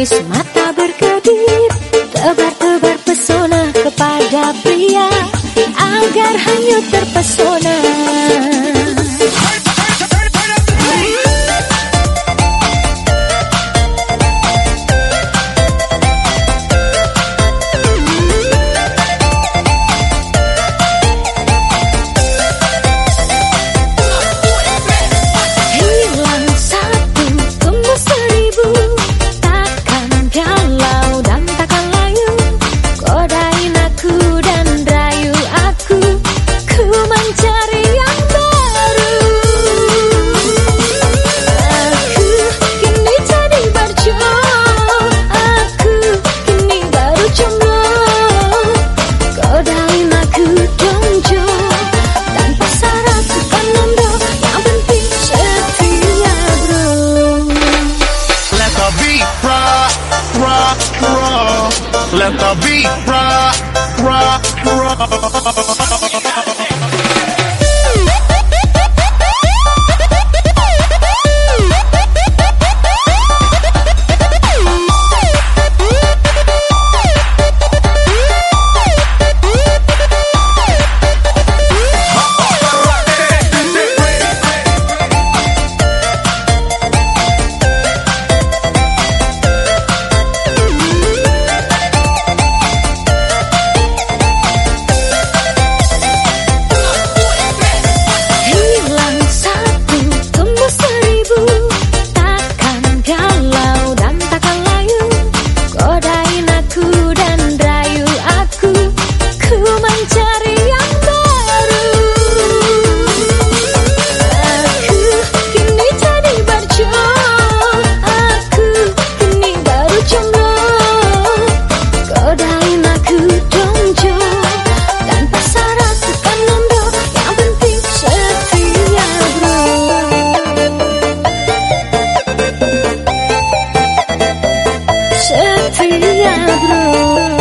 Semata mata berkedip Tebar-tebar pesona kepada pria Agar hanyut terpesona. rock, rock, rock. Let the beat rock, rock, rock. teatro